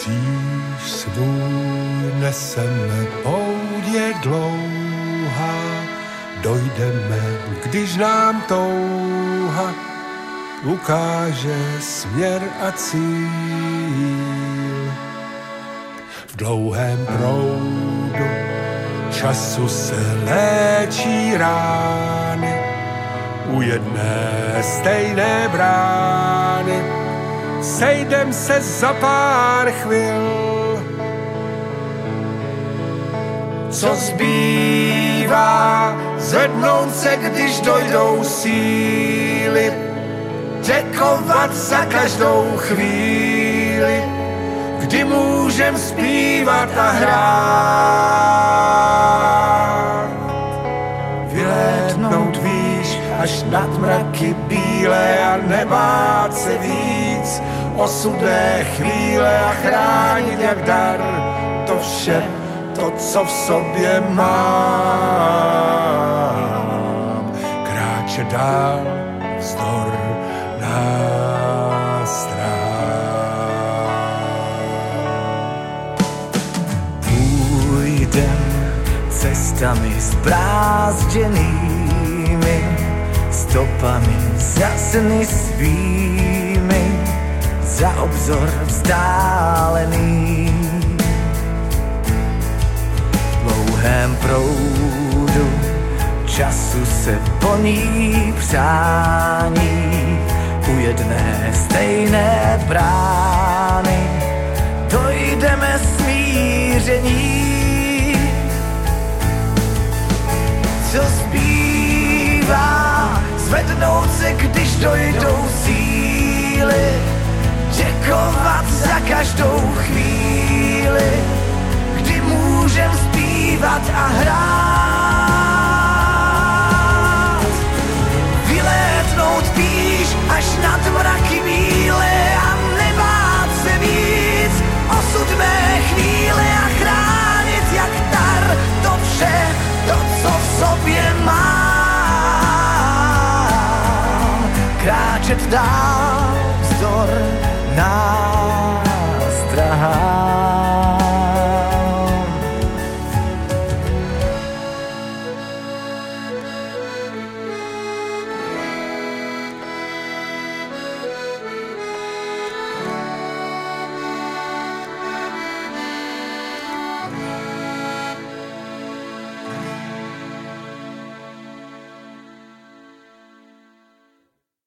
Kříž svůj neseme, poudě dlouhá, dojdeme, když nám touha ukáže směr a cíl. V dlouhém proudu času se léčí rány u jedné stejné brány. Sejdem se za pár chvil. Co zbývá, zvednout se, když dojdou síly, děkovat za každou chvíli, kdy můžem zpívat a hrát. Mraky bílé a nebát se víc. Osudné chvíle a chránit jak dar. To vše, to, co v sobě mám. Kráče dál vzdor Půjdem cestami zbrázděnými, stopami za sny svými, za obzor vzdálený. V dlouhém proudu času se poní přání u jedné stejné brány dojdeme smíření. Co zbývá, zvednout se, když dojdou síly, děkovat za každou chvíli, mám. Kráčet dál vzdor nám.